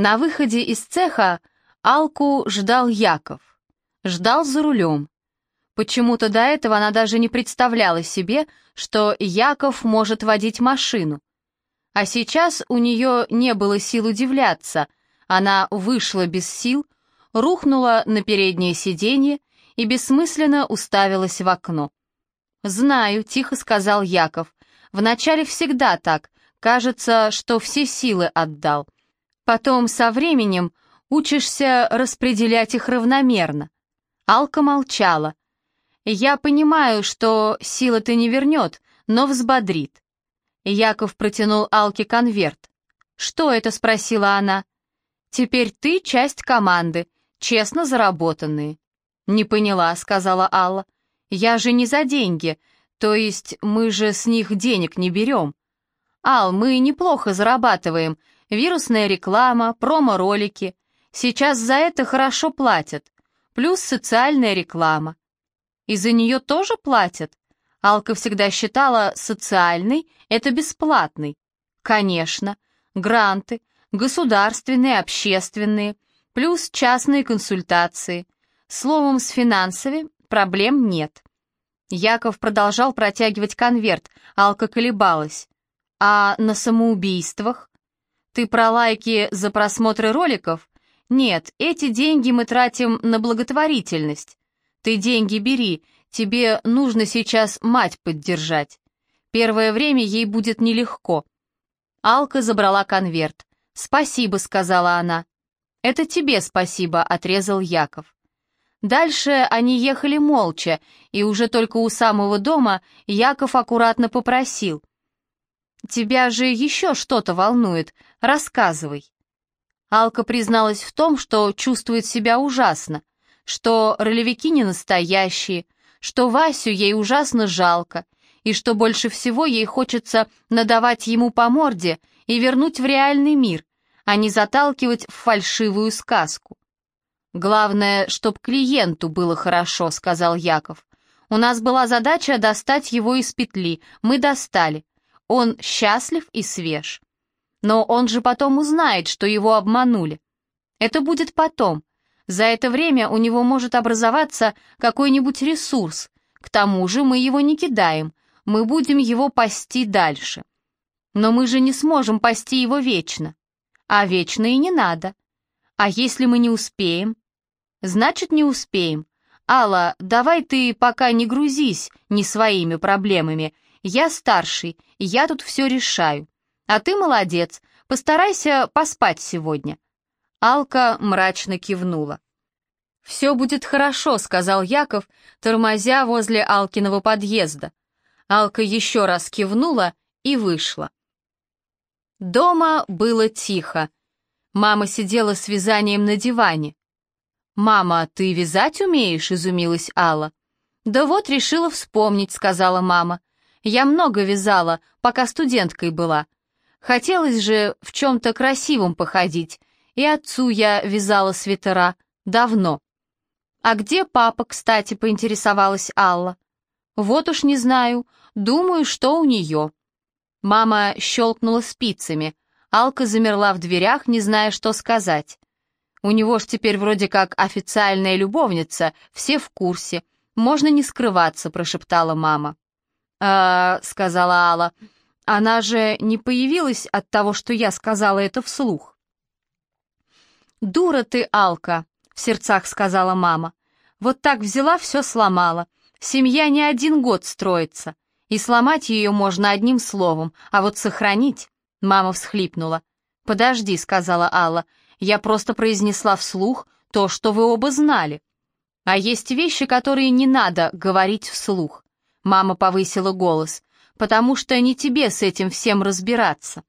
На выходе из цеха Алку ждал Яков. Ждал за рулем. Почему-то до этого она даже не представляла себе, что Яков может водить машину. А сейчас у нее не было сил удивляться. Она вышла без сил, рухнула на переднее сиденье и бессмысленно уставилась в окно. «Знаю», — тихо сказал Яков. «Вначале всегда так. Кажется, что все силы отдал. Потом со временем учишься распределять их равномерно». Алка молчала. «Я понимаю, что сила ты не вернет, но взбодрит». Яков протянул Алке конверт. «Что это?» — спросила она. «Теперь ты часть команды, честно заработанные». «Не поняла», — сказала Алла. «Я же не за деньги, то есть мы же с них денег не берем». «Ал, мы неплохо зарабатываем. Вирусная реклама, промо-ролики. Сейчас за это хорошо платят. Плюс социальная реклама. И за нее тоже платят?» Алка всегда считала социальный — это бесплатный. Конечно, гранты, государственные, общественные, плюс частные консультации. Словом, с финансами проблем нет. Яков продолжал протягивать конверт, Алка колебалась. А на самоубийствах? Ты про лайки за просмотры роликов? Нет, эти деньги мы тратим на благотворительность. Ты деньги бери, тебе нужно сейчас мать поддержать. Первое время ей будет нелегко. Алка забрала конверт. «Спасибо», — сказала она. «Это тебе спасибо», — отрезал Яков. Дальше они ехали молча, и уже только у самого дома Яков аккуратно попросил. «Тебя же еще что-то волнует, рассказывай». Алка призналась в том, что чувствует себя ужасно, что ролевики не настоящие, что Васю ей ужасно жалко, и что больше всего ей хочется надавать ему по морде и вернуть в реальный мир, а не заталкивать в фальшивую сказку. «Главное, чтоб клиенту было хорошо», — сказал Яков. «У нас была задача достать его из петли. Мы достали. Он счастлив и свеж. Но он же потом узнает, что его обманули. Это будет потом. За это время у него может образоваться какой-нибудь ресурс. К тому же мы его не кидаем. Мы будем его пасти дальше. Но мы же не сможем пасти его вечно. А вечно и не надо. А если мы не успеем? Значит, не успеем. Алла, давай ты пока не грузись не своими проблемами. Я старший, я тут все решаю. А ты молодец, постарайся поспать сегодня. Алка мрачно кивнула. «Все будет хорошо», — сказал Яков, тормозя возле Алкиного подъезда. Алка еще раз кивнула и вышла. Дома было тихо. Мама сидела с вязанием на диване. «Мама, ты вязать умеешь?» — изумилась Алла. «Да вот решила вспомнить», — сказала мама. «Я много вязала, пока студенткой была. Хотелось же в чем-то красивом походить, и отцу я вязала свитера. Давно». «А где папа, кстати?» — поинтересовалась Алла. «Вот уж не знаю. Думаю, что у нее». Мама щелкнула спицами. Алка замерла в дверях, не зная, что сказать. У него ж теперь вроде как официальная любовница, все в курсе. Можно не скрываться, прошептала мама. «А, — сказала Алла, — она же не появилась от того, что я сказала это вслух. «Дура ты, Алка!» — в сердцах сказала мама. «Вот так взяла, все сломала. Семья не один год строится. И сломать ее можно одним словом, а вот сохранить...» Мама всхлипнула. «Подожди», — сказала Алла, — «я просто произнесла вслух то, что вы оба знали. А есть вещи, которые не надо говорить вслух». Мама повысила голос, «потому что не тебе с этим всем разбираться».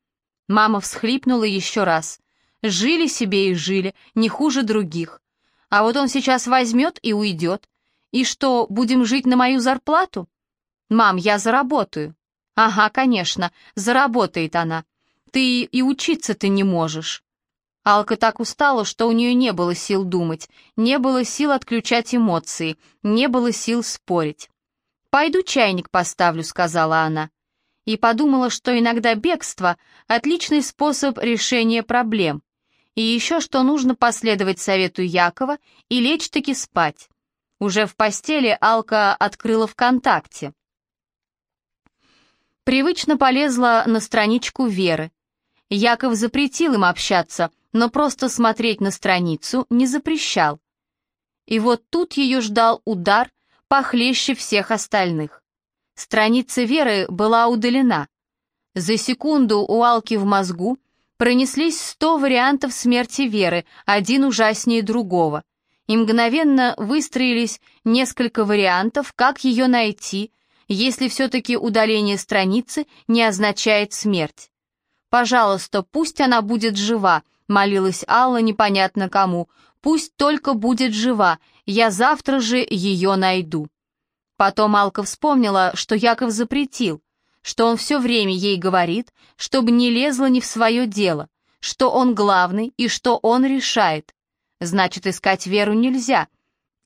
Мама всхлипнула еще раз. «Жили себе и жили, не хуже других. А вот он сейчас возьмет и уйдет. И что, будем жить на мою зарплату?» «Мам, я заработаю». «Ага, конечно, заработает она. Ты и учиться-то не можешь». Алка так устала, что у нее не было сил думать, не было сил отключать эмоции, не было сил спорить. «Пойду чайник поставлю», — сказала она. И подумала, что иногда бегство — отличный способ решения проблем. И еще что нужно последовать совету Якова и лечь-таки спать. Уже в постели Алка открыла ВКонтакте. Привычно полезла на страничку Веры. Яков запретил им общаться, но просто смотреть на страницу не запрещал. И вот тут ее ждал удар похлеще всех остальных. Страница Веры была удалена. За секунду у Алки в мозгу пронеслись сто вариантов смерти Веры, один ужаснее другого, и мгновенно выстроились несколько вариантов, как ее найти, если все-таки удаление страницы не означает смерть. «Пожалуйста, пусть она будет жива», — молилась Алла непонятно кому, «пусть только будет жива, я завтра же ее найду». Потом Алка вспомнила, что Яков запретил, что он все время ей говорит, чтобы не лезла не в свое дело, что он главный и что он решает. Значит, искать Веру нельзя.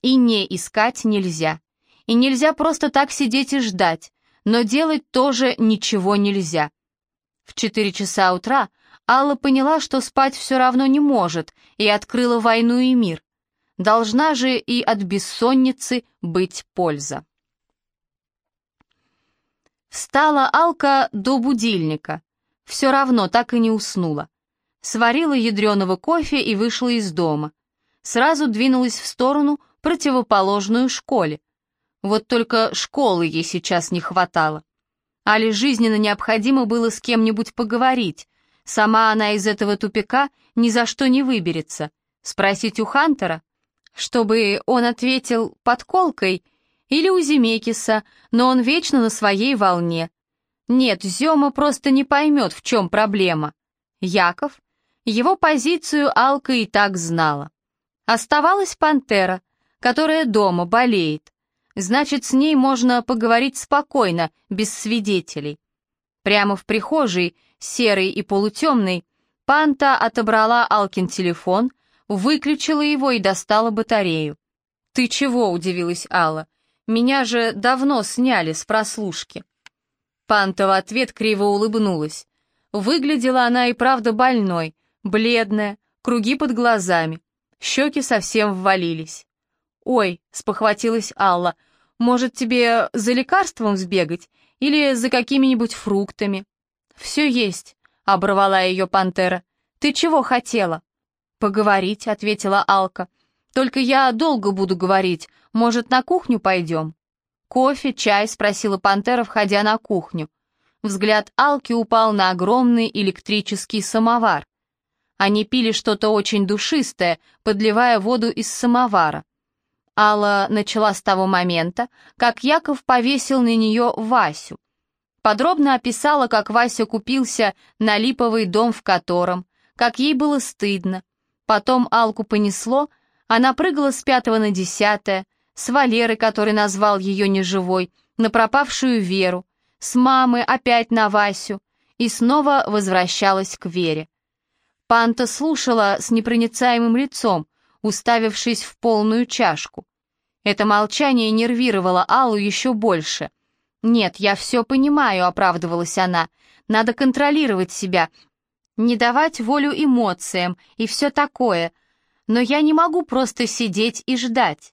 И не искать нельзя. И нельзя просто так сидеть и ждать, но делать тоже ничего нельзя. В четыре часа утра Алла поняла, что спать все равно не может, и открыла «Войну и мир». Должна же и от бессонницы быть польза. Встала Алка до будильника. Все равно так и не уснула. Сварила ядреного кофе и вышла из дома. Сразу двинулась в сторону, противоположную школе. Вот только школы ей сейчас не хватало. Али жизненно необходимо было с кем-нибудь поговорить. Сама она из этого тупика ни за что не выберется. Спросить у Хантера, чтобы он ответил подколкой — или у Земекиса, но он вечно на своей волне. Нет, Зема просто не поймет, в чем проблема. Яков? Его позицию Алка и так знала. Оставалась пантера, которая дома болеет. Значит, с ней можно поговорить спокойно, без свидетелей. Прямо в прихожей, серой и полутемной, Панта отобрала Алкин телефон, выключила его и достала батарею. «Ты чего?» — удивилась Алла. Меня же давно сняли с прослушки». Панта в ответ криво улыбнулась. Выглядела она и правда больной, бледная, круги под глазами, щеки совсем ввалились. «Ой», — спохватилась Алла, — «может, тебе за лекарством сбегать или за какими-нибудь фруктами?» «Все есть», — оборвала ее пантера. «Ты чего хотела?» «Поговорить», — ответила Алка. «Только я долго буду говорить, может, на кухню пойдем?» «Кофе, чай?» — спросила пантера, входя на кухню. Взгляд Алки упал на огромный электрический самовар. Они пили что-то очень душистое, подливая воду из самовара. Алла начала с того момента, как Яков повесил на нее Васю. Подробно описала, как Вася купился на липовый дом в котором, как ей было стыдно. Потом Алку понесло, она прыгала с пятого на десятое, с Валерой, который назвал ее неживой, на пропавшую Веру, с мамы опять на Васю, и снова возвращалась к Вере. Панта слушала с непроницаемым лицом, уставившись в полную чашку. Это молчание нервировало Аллу еще больше. «Нет, я все понимаю», — оправдывалась она, — «надо контролировать себя, не давать волю эмоциям и все такое, но я не могу просто сидеть и ждать.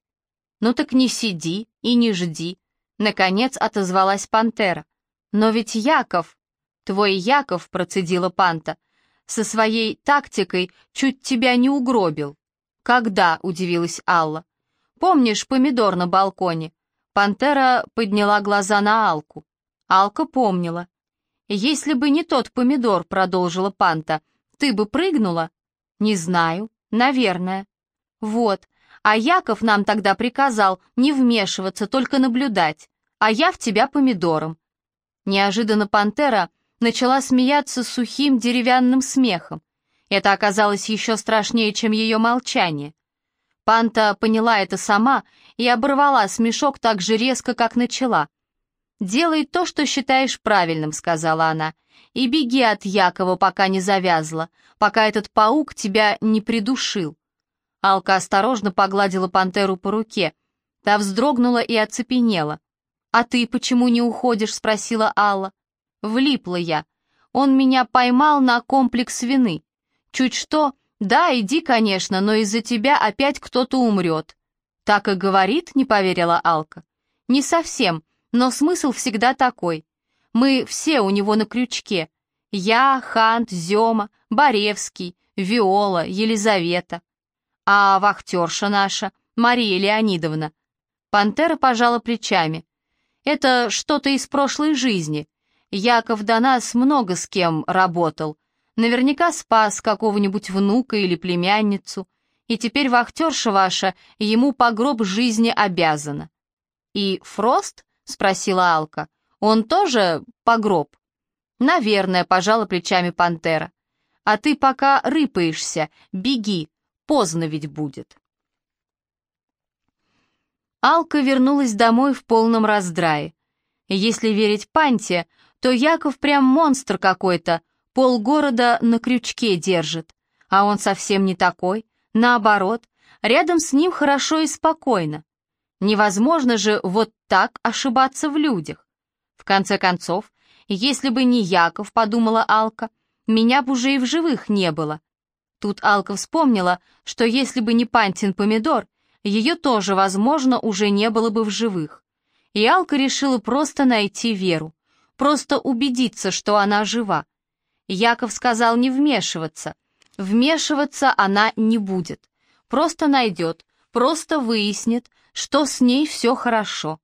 «Ну так не сиди и не жди», — наконец отозвалась пантера. «Но ведь Яков...» «Твой Яков», — процедила панта, — «со своей тактикой чуть тебя не угробил». «Когда?» — удивилась Алла. «Помнишь помидор на балконе?» Пантера подняла глаза на Алку. Алка помнила. «Если бы не тот помидор», — продолжила Панта, — «ты бы прыгнула?» «Не знаю. Наверное». «Вот, а Яков нам тогда приказал не вмешиваться, только наблюдать, а я в тебя помидором». Неожиданно пантера начала смеяться сухим деревянным смехом. Это оказалось еще страшнее, чем ее молчание. Панта поняла это сама и оборвала смешок так же резко, как начала. «Делай то, что считаешь правильным», — сказала она, — «и беги от Якова, пока не завязла, пока этот паук тебя не придушил». Алка осторожно погладила пантеру по руке. Та вздрогнула и оцепенела. «А ты почему не уходишь?» — спросила Алла. «Влипла я. Он меня поймал на комплекс вины. Чуть что, «Да, иди, конечно, но из-за тебя опять кто-то умрет». «Так и говорит?» — не поверила Алка. «Не совсем, но смысл всегда такой. Мы все у него на крючке. Я, Хант, Зема, Боревский, Виола, Елизавета. А вахтерша наша, Мария Леонидовна». Пантера пожала плечами. «Это что-то из прошлой жизни. Яков до нас много с кем работал. Наверняка спас какого-нибудь внука или племянницу, и теперь вахтерша ваша ему по гроб жизни обязана». «И Фрост?» — спросила Алка. «Он тоже по гроб?» «Наверное», — пожала плечами пантера. «А ты пока рыпаешься, беги, поздно ведь будет». Алка вернулась домой в полном раздрае. Если верить Панте, то Яков прям монстр какой-то, полгорода на крючке держит. А он совсем не такой, наоборот, рядом с ним хорошо и спокойно. Невозможно же вот так ошибаться в людях. В конце концов, если бы не Яков, подумала Алка, меня бы уже и в живых не было. Тут Алка вспомнила, что если бы не Пантин помидор, ее тоже, возможно, уже не было бы в живых. И Алка решила просто найти Веру, просто убедиться, что она жива. Яков сказал не вмешиваться. Вмешиваться она не будет. Просто найдет, просто выяснит, что с ней все хорошо.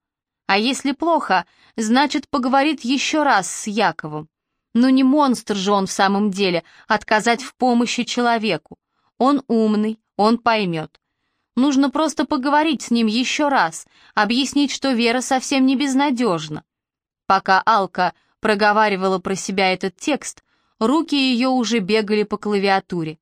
А если плохо, значит, поговорит еще раз с Яковом. Но не монстр же он в самом деле, отказать в помощи человеку. Он умный, он поймет. Нужно просто поговорить с ним еще раз, объяснить, что Вера совсем не безнадежна. Пока Алка проговаривала про себя этот текст, руки ее уже бегали по клавиатуре.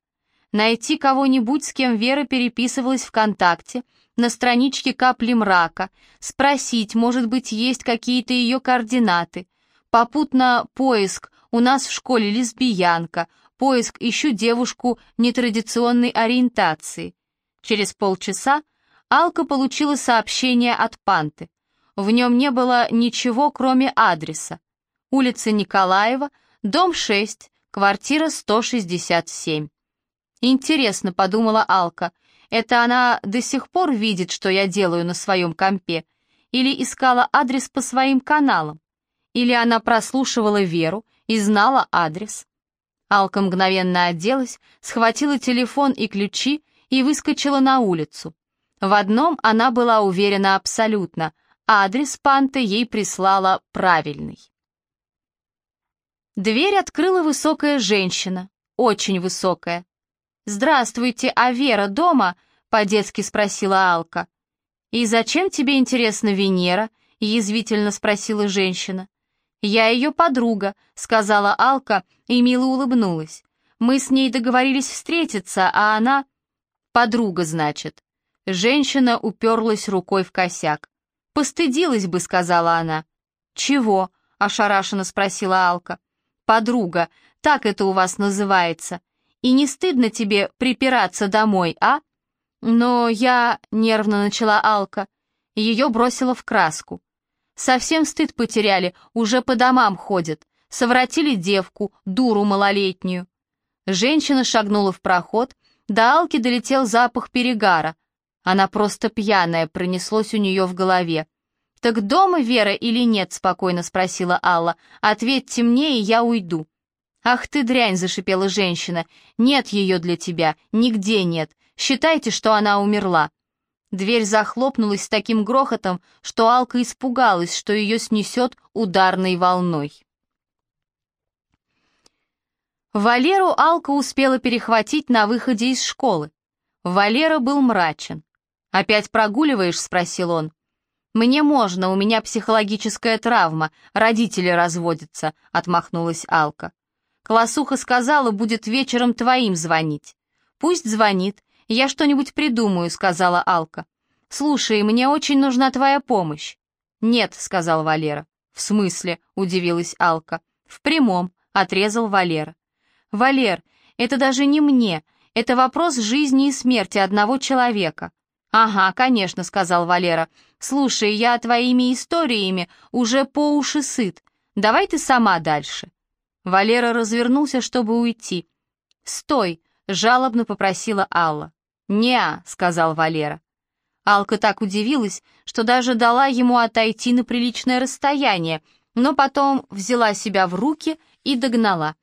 Найти кого-нибудь, с кем Вера переписывалась ВКонтакте, на страничке «Капли мрака», спросить, может быть, есть какие-то ее координаты. Попутно поиск «У нас в школе лесбиянка», поиск «Ищу девушку нетрадиционной ориентации». Через полчаса Алка получила сообщение от Панты. В нем не было ничего, кроме адреса. Улица Николаева, дом 6, квартира 167. «Интересно», — подумала Алка, — «это она до сих пор видит, что я делаю на своем компе? Или искала адрес по своим каналам? Или она прослушивала Веру и знала адрес?» Алка мгновенно оделась, схватила телефон и ключи и выскочила на улицу. В одном она была уверена абсолютно, адрес Панты ей прислала правильный. Дверь открыла высокая женщина, очень высокая. «Здравствуйте, а Вера дома?» — по-детски спросила Алка. «И зачем тебе, интересна Венера?» — язвительно спросила женщина. «Я ее подруга», — сказала Алка и мило улыбнулась. «Мы с ней договорились встретиться, а она...» Подруга, значит. Женщина уперлась рукой в косяк. «Постыдилась бы», — сказала она. «Чего?» — ошарашенно спросила Алка. «Подруга, так это у вас называется. И не стыдно тебе припираться домой, а?» «Но я...» — нервно начала Алка. Ее бросила в краску. «Совсем стыд потеряли, уже по домам ходят. Совратили девку, дуру малолетнюю». Женщина шагнула в проход, до Алки долетел запах перегара. Она просто пьяная, пронеслось у нее в голове. «Так дома Вера или нет?» — спокойно спросила Алла. «Ответьте мне, и я уйду». «Ах ты дрянь!» — зашипела женщина. «Нет ее для тебя, нигде нет. Считайте, что она умерла». Дверь захлопнулась с таким грохотом, что Алка испугалась, что ее снесет ударной волной. Валеру Алка успела перехватить на выходе из школы. Валера был мрачен. «Опять прогуливаешь?» — спросил он. «Мне можно, у меня психологическая травма, родители разводятся», — отмахнулась Алка. «Классуха сказала, будет вечером твоим звонить». «Пусть звонит, я что-нибудь придумаю», — сказала Алка. «Слушай, мне очень нужна твоя помощь». «Нет», — сказал Валера. «В смысле?» — удивилась Алка. «В прямом», — отрезал Валера. «Валер, это даже не мне, это вопрос жизни и смерти одного человека». «Ага, конечно», — сказал Валера. «Слушай, я твоими историями уже по уши сыт. Давай ты сама дальше». Валера развернулся, чтобы уйти. «Стой!» — жалобно попросила Алла. «Не-а», сказал Валера. Алка так удивилась, что даже дала ему отойти на приличное расстояние, но потом взяла себя в руки и догнала.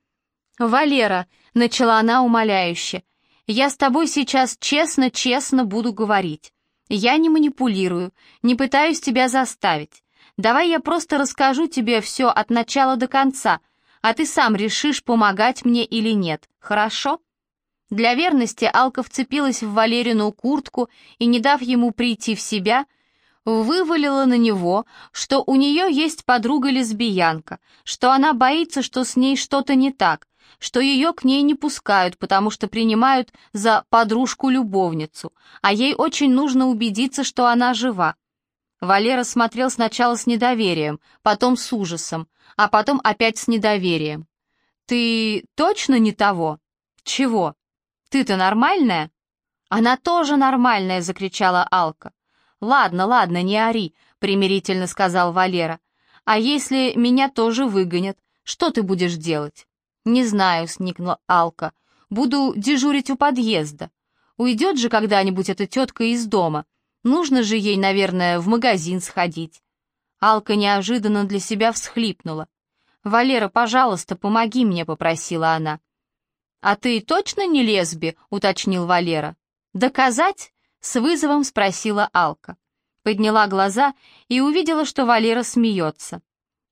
«Валера», — начала она умоляюще, — «я с тобой сейчас честно-честно буду говорить. Я не манипулирую, не пытаюсь тебя заставить. Давай я просто расскажу тебе все от начала до конца, а ты сам решишь, помогать мне или нет, хорошо?» Для верности Алка вцепилась в Валерину куртку и, не дав ему прийти в себя, вывалила на него, что у нее есть подруга-лесбиянка, что она боится, что с ней что-то не так, что ее к ней не пускают, потому что принимают за подружку-любовницу, а ей очень нужно убедиться, что она жива. Валера смотрел сначала с недоверием, потом с ужасом, а потом опять с недоверием. «Ты точно не того?» «Чего?» Ты-то нормальная?» «Она тоже нормальная!» — закричала Алка. «Ладно, ладно, не ори», — примирительно сказал Валера. «А если меня тоже выгонят, что ты будешь делать?» «Не знаю», — сникнула Алка. «Буду дежурить у подъезда. Уйдет же когда-нибудь эта тетка из дома. Нужно же ей, наверное, в магазин сходить». Алка неожиданно для себя всхлипнула. «Валера, пожалуйста, помоги мне», — попросила она. «А ты точно не лесби?» — уточнил Валера. «Доказать?» — с вызовом спросила Алка. Подняла глаза и увидела, что Валера смеется.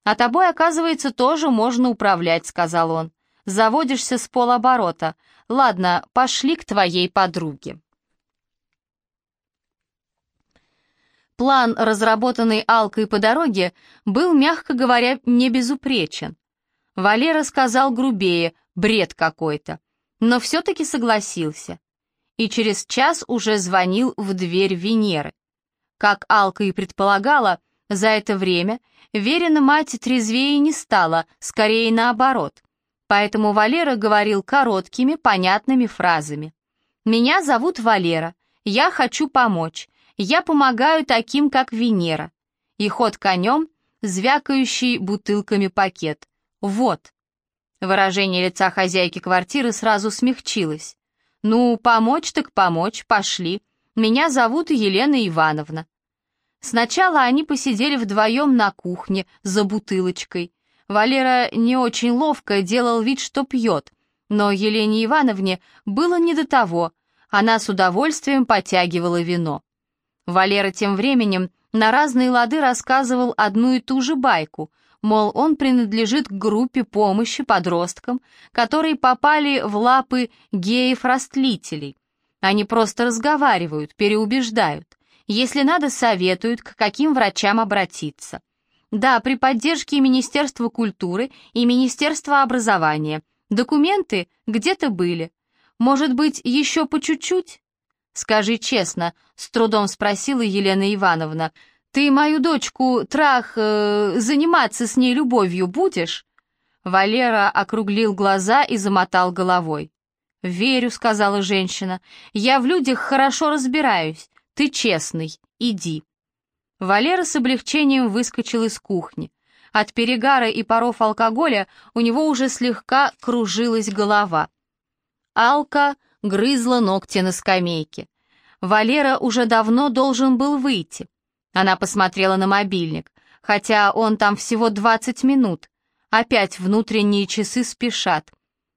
«А тобой, оказывается, тоже можно управлять», — сказал он. «Заводишься с полоборота. Ладно, пошли к твоей подруге». План, разработанный Алкой по дороге, был, мягко говоря, не безупречен. Валера сказал грубее, бред какой-то, но все-таки согласился. И через час уже звонил в дверь Венеры. Как Алка и предполагала, за это время Верина мать трезвее не стала, скорее наоборот. Поэтому Валера говорил короткими, понятными фразами. «Меня зовут Валера, я хочу помочь, я помогаю таким, как Венера». И ход конем, звякающий бутылками пакет. «Вот». Выражение лица хозяйки квартиры сразу смягчилось. «Ну, помочь так помочь, пошли. Меня зовут Елена Ивановна». Сначала они посидели вдвоем на кухне за бутылочкой. Валера не очень ловко делал вид, что пьет, но Елене Ивановне было не до того. Она с удовольствием потягивала вино. Валера тем временем на разные лады рассказывал одну и ту же байку, мол, он принадлежит к группе помощи подросткам, которые попали в лапы геев-растлителей. Они просто разговаривают, переубеждают. Если надо, советуют, к каким врачам обратиться. Да, при поддержке Министерства культуры и Министерства образования. Документы где-то были. Может быть, еще по чуть-чуть? «Скажи честно», — с трудом спросила Елена Ивановна, «Ты мою дочку, трах, э, заниматься с ней любовью будешь?» Валера округлил глаза и замотал головой. «Верю», — сказала женщина, — «я в людях хорошо разбираюсь. Ты честный, иди». Валера с облегчением выскочил из кухни. От перегара и паров алкоголя у него уже слегка кружилась голова. Алка грызла ногти на скамейке. Валера уже давно должен был выйти. Она посмотрела на мобильник. Хотя он там всего 20 минут. Опять внутренние часы спешат.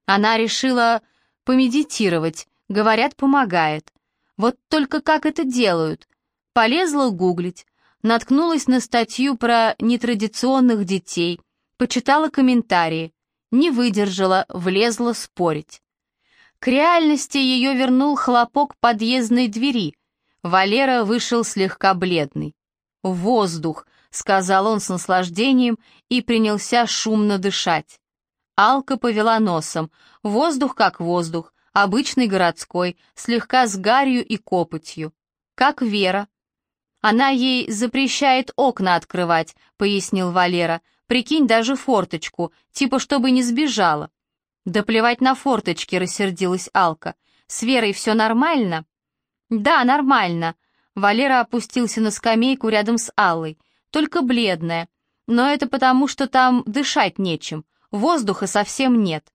Она решила помедитировать. Говорят, помогает. Вот только как это делают? Полезла гуглить. Наткнулась на статью про нетрадиционных детей. Почитала комментарии. Не выдержала, влезла спорить. К реальности ее вернул хлопок подъездной двери. Валера вышел слегка бледный. «Воздух», — сказал он с наслаждением и принялся шумно дышать. Алка повела носом. Воздух как воздух, обычный городской, слегка с гарью и копотью. Как Вера. Она ей запрещает окна открывать, пояснил Валера. Прикинь, даже форточку, типа чтобы не сбежала. Да плевать на форточки, рассердилась Алка. С Верой все нормально? Да, нормально, Валера опустился на скамейку рядом с Аллой, только бледная. Но это потому, что там дышать нечем, воздуха совсем нет.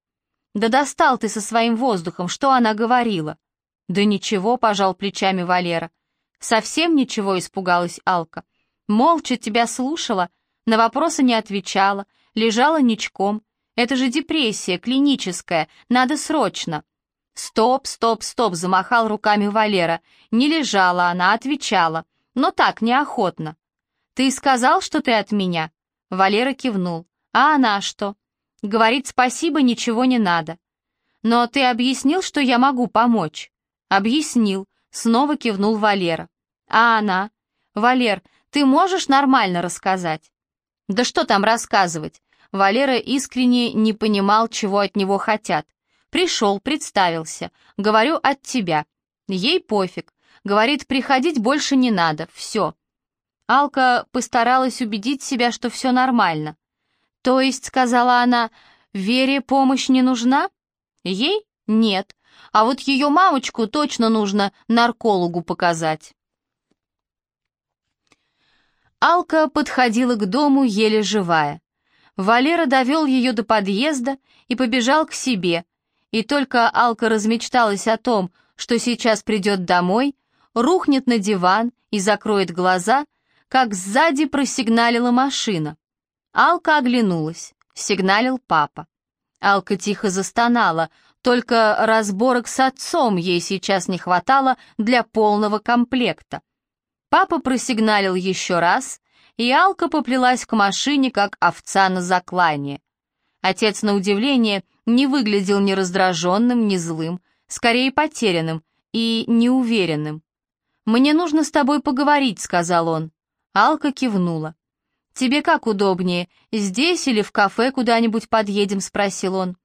«Да достал ты со своим воздухом, что она говорила?» «Да ничего», — пожал плечами Валера. «Совсем ничего», — испугалась Алка. «Молча тебя слушала, на вопросы не отвечала, лежала ничком. Это же депрессия, клиническая, надо срочно». «Стоп, стоп, стоп!» — замахал руками Валера. Не лежала она, отвечала, но так, неохотно. «Ты сказал, что ты от меня?» Валера кивнул. «А она что?» «Говорит, спасибо, ничего не надо». «Но ты объяснил, что я могу помочь?» «Объяснил», — снова кивнул Валера. «А она?» «Валер, ты можешь нормально рассказать?» «Да что там рассказывать?» Валера искренне не понимал, чего от него хотят. Пришел, представился. Говорю, от тебя. Ей пофиг. Говорит, приходить больше не надо. Все. Алка постаралась убедить себя, что все нормально. То есть, сказала она, Вере помощь не нужна? Ей? Нет. А вот ее мамочку точно нужно наркологу показать. Алка подходила к дому еле живая. Валера довел ее до подъезда и побежал к себе, и только Алка размечталась о том, что сейчас придет домой, рухнет на диван и закроет глаза, как сзади просигналила машина. Алка оглянулась, сигналил папа. Алка тихо застонала, только разборок с отцом ей сейчас не хватало для полного комплекта. Папа просигналил еще раз, и Алка поплелась к машине, как овца на заклание. Отец, на удивление, не выглядел ни раздраженным, ни злым, скорее потерянным и неуверенным. «Мне нужно с тобой поговорить», — сказал он. Алка кивнула. «Тебе как удобнее, здесь или в кафе куда-нибудь подъедем?» — спросил он.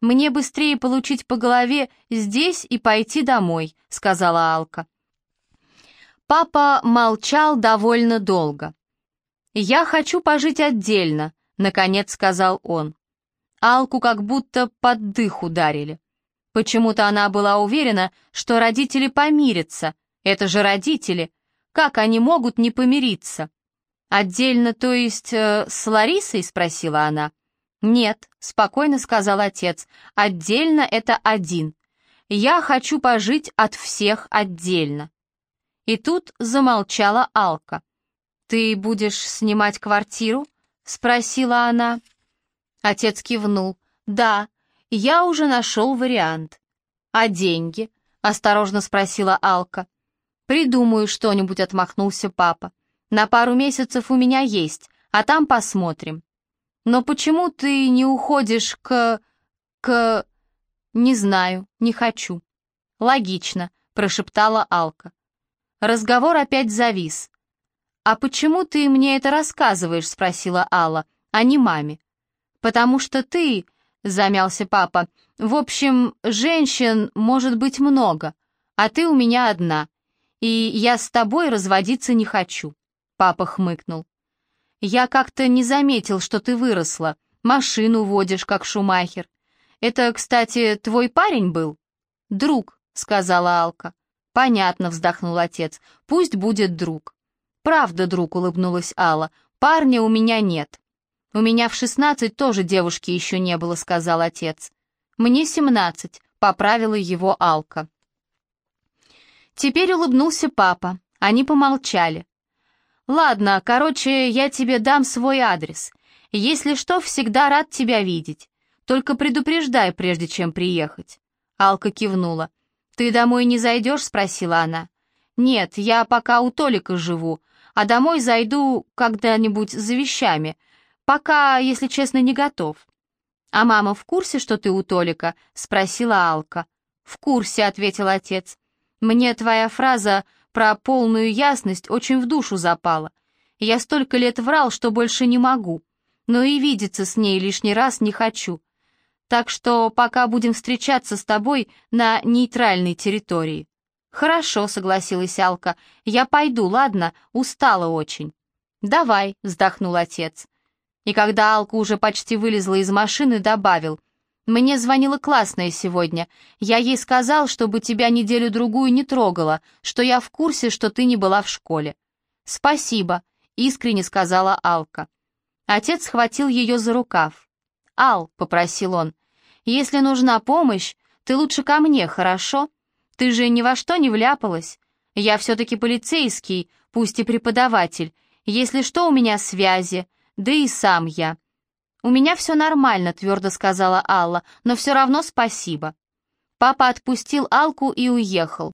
«Мне быстрее получить по голове здесь и пойти домой», — сказала Алка. Папа молчал довольно долго. «Я хочу пожить отдельно», — наконец сказал он. Алку как будто под дых ударили. Почему-то она была уверена, что родители помирятся. Это же родители. Как они могут не помириться? «Отдельно, то есть э, с Ларисой?» — спросила она. «Нет», — спокойно сказал отец, — «отдельно это один. Я хочу пожить от всех отдельно». И тут замолчала Алка. «Ты будешь снимать квартиру?» — спросила она. Отец кивнул. «Да, я уже нашел вариант». «А деньги?» — осторожно спросила Алка. «Придумаю что-нибудь», — отмахнулся папа. «На пару месяцев у меня есть, а там посмотрим». «Но почему ты не уходишь к... к...» «Не знаю, не хочу». «Логично», — прошептала Алка. Разговор опять завис. «А почему ты мне это рассказываешь?» — спросила Алла, — «а не маме». «Потому что ты...» — замялся папа. «В общем, женщин может быть много, а ты у меня одна, и я с тобой разводиться не хочу», — папа хмыкнул. «Я как-то не заметил, что ты выросла, машину водишь, как Шумахер. Это, кстати, твой парень был?» «Друг», — сказала Алка. «Понятно», — вздохнул отец, — «пусть будет друг». «Правда, друг», — улыбнулась Алла, — «парня у меня нет». «У меня в шестнадцать тоже девушки еще не было», — сказал отец. «Мне семнадцать», — поправила его Алка. Теперь улыбнулся папа. Они помолчали. «Ладно, короче, я тебе дам свой адрес. Если что, всегда рад тебя видеть. Только предупреждай, прежде чем приехать». Алка кивнула. «Ты домой не зайдешь?» — спросила она. «Нет, я пока у Толика живу, а домой зайду когда-нибудь за вещами. Пока, если честно, не готов. А мама в курсе, что ты у Толика? спросила Алка. В курсе, ответил отец. Мне твоя фраза про полную ясность очень в душу запала. Я столько лет врал, что больше не могу. Но и видеться с ней лишний раз не хочу. Так что пока будем встречаться с тобой на нейтральной территории. Хорошо, согласилась Алка. Я пойду, ладно? Устала очень. Давай, вздохнул отец. И когда Алка уже почти вылезла из машины, добавил, «Мне звонила классная сегодня. Я ей сказал, чтобы тебя неделю-другую не трогала, что я в курсе, что ты не была в школе». «Спасибо», — искренне сказала Алка. Отец схватил ее за рукав. «Ал», — попросил он, — Если нужна помощь, ты лучше ко мне, хорошо? Ты же ни во что не вляпалась. Я все-таки полицейский, пусть и преподаватель. Если что, у меня связи, да и сам я». «У меня все нормально», — твердо сказала Алла, «но все равно спасибо». Папа отпустил Алку и уехал.